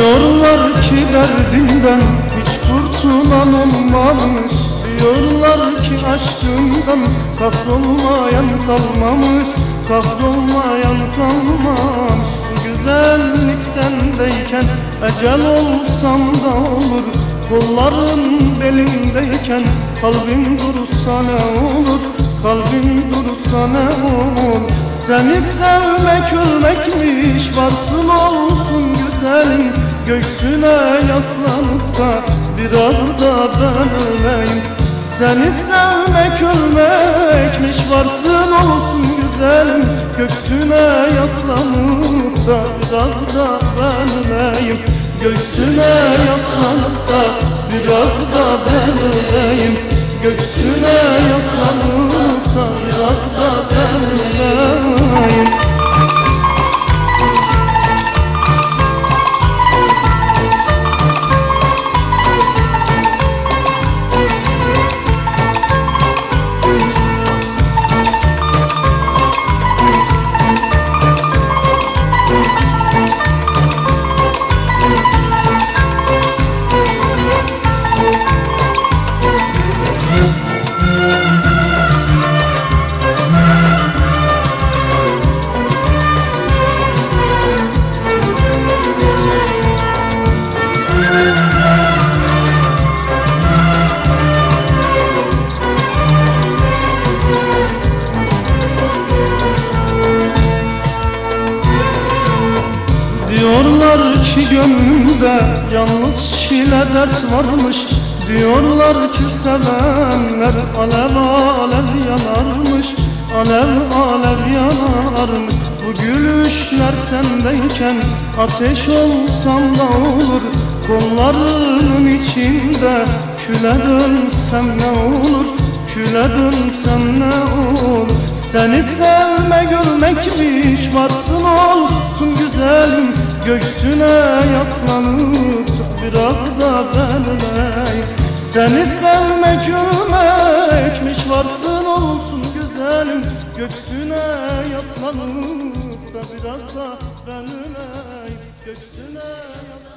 Diyorlar ki derdinden hiç kurtulan olmamış. Diyorlar ki aşkından kahrolmayan kalmamış. Kahrolmayan kalmamış. Güzellik sendeyken ecel olsam da olur. Kolların belimdeyken kalbim durursa ne olur? Kalbim durursa ne olur? Seni sevmek ölmekmiş varsın olsun güzelim. Göğsüne yaslanıp da biraz da ben öleyim. Seni sevmek ölmekmiş varsın olsun güzelim. Göğsüne yaslanıp da biraz da ben öleyim. Göğsüne yaslanıp da biraz da ben öleyim. Göğsüne yaslanıp da biraz da ben Diyorlar ki gönlümde yalnız çile dert varmış. Diyorlar ki sevenler alev alev yanarmış. Alev alev yanarmış. Bu gülüşler sendeyken ateş olsam da olur. Kollarının içinde küle dönsem ne olur? Küle dönsem ne olur? Seni sevme görmekmiş varsın olsun Göğsüne yaslanıp biraz da ben öleyim Seni sevme görmekmiş varsın olsun güzelim. Göğsüne yaslanıp da biraz da ben öleyim Göğsüne yaslanıp